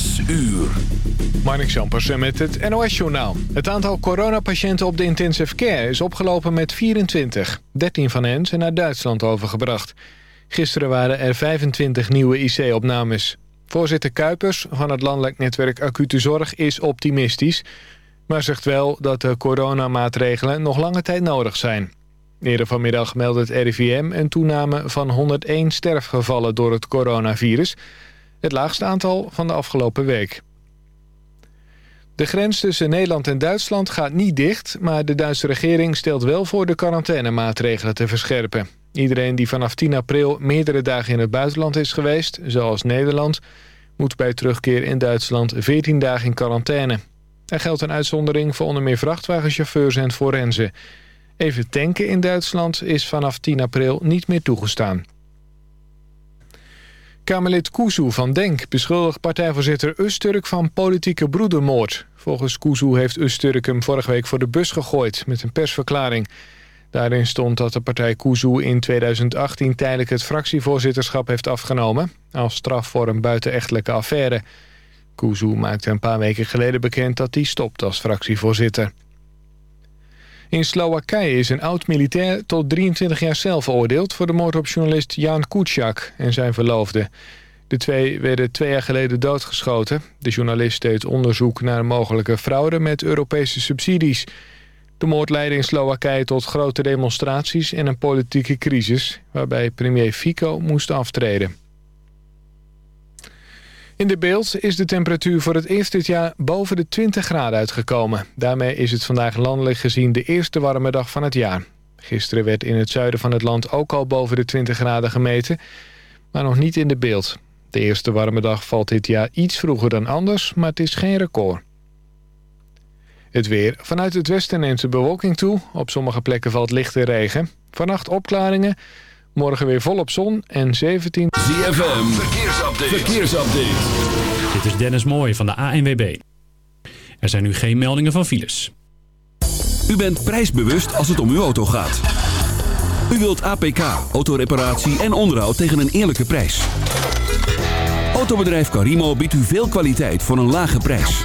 6 uur. Marnik Sampersen met het NOS-journaal. Het aantal coronapatiënten op de intensive care is opgelopen met 24. 13 van hen zijn naar Duitsland overgebracht. Gisteren waren er 25 nieuwe IC-opnames. Voorzitter Kuipers van het landelijk netwerk Acute Zorg is optimistisch... maar zegt wel dat de coronamaatregelen nog lange tijd nodig zijn. Eerder vanmiddag meldde het RIVM een toename van 101 sterfgevallen door het coronavirus... het laagste aantal van de afgelopen week. De grens tussen Nederland en Duitsland gaat niet dicht... maar de Duitse regering stelt wel voor de quarantainemaatregelen te verscherpen. Iedereen die vanaf 10 april meerdere dagen in het buitenland is geweest... zoals Nederland, moet bij terugkeer in Duitsland 14 dagen in quarantaine. Er geldt een uitzondering voor onder meer vrachtwagenchauffeurs en forensen... Even tanken in Duitsland is vanaf 10 april niet meer toegestaan. Kamerlid Kuzu van Denk beschuldigt partijvoorzitter Usturk van politieke broedermoord. Volgens Kuzu heeft Usturk hem vorige week voor de bus gegooid met een persverklaring. Daarin stond dat de partij Kuzu in 2018 tijdelijk het fractievoorzitterschap heeft afgenomen... als straf voor een buitenechtelijke affaire. Kuzu maakte een paar weken geleden bekend dat hij stopt als fractievoorzitter. In Slowakije is een oud-militair tot 23 jaar cel veroordeeld... voor de moord op journalist Jan Kuciak en zijn verloofde. De twee werden twee jaar geleden doodgeschoten. De journalist deed onderzoek naar mogelijke fraude met Europese subsidies. De moord leidde in Slowakije tot grote demonstraties en een politieke crisis... waarbij premier Fico moest aftreden. In de beeld is de temperatuur voor het eerst dit jaar boven de 20 graden uitgekomen. Daarmee is het vandaag landelijk gezien de eerste warme dag van het jaar. Gisteren werd in het zuiden van het land ook al boven de 20 graden gemeten, maar nog niet in de beeld. De eerste warme dag valt dit jaar iets vroeger dan anders, maar het is geen record. Het weer. Vanuit het westen neemt de bewolking toe. Op sommige plekken valt lichte regen. Vannacht opklaringen. Morgen weer volop zon en 17... ZFM, verkeersupdate. verkeersupdate. Dit is Dennis Mooij van de ANWB. Er zijn nu geen meldingen van files. U bent prijsbewust als het om uw auto gaat. U wilt APK, autoreparatie en onderhoud tegen een eerlijke prijs. Autobedrijf Carimo biedt u veel kwaliteit voor een lage prijs.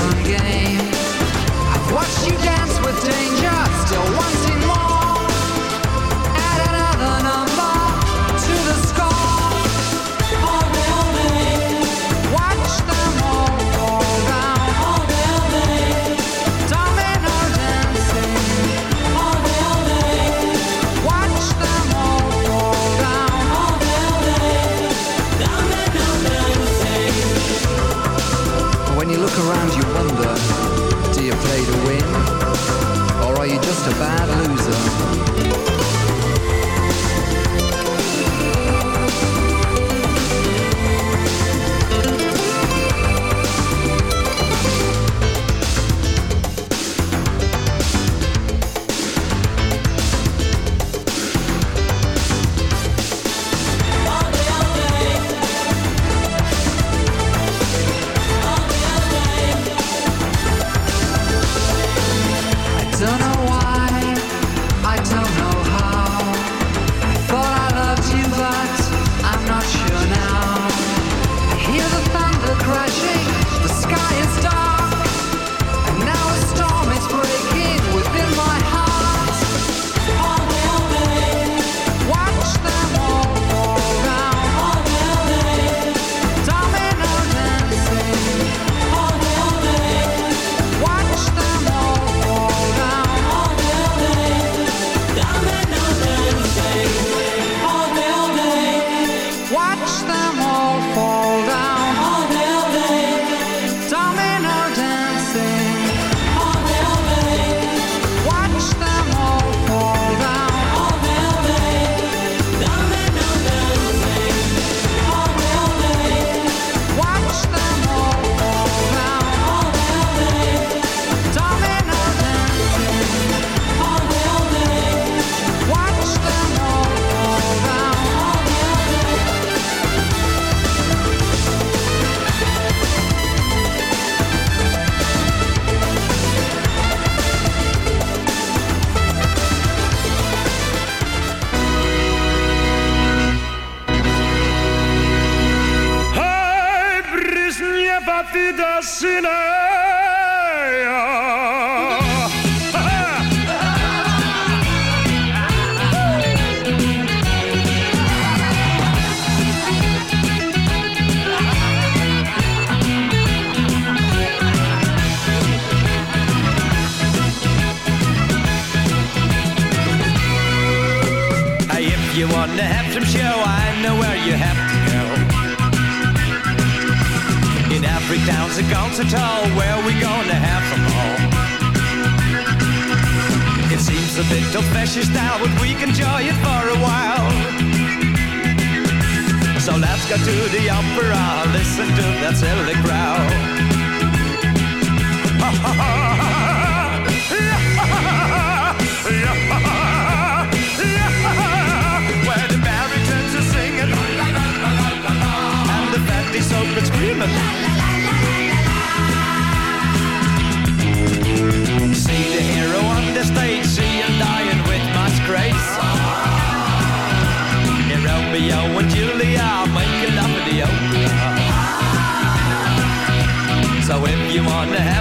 from game. I've watched you dance.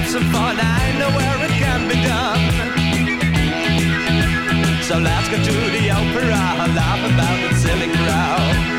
have some fun, I know where it can be done. So let's go to the opera, laugh about the silly crowd.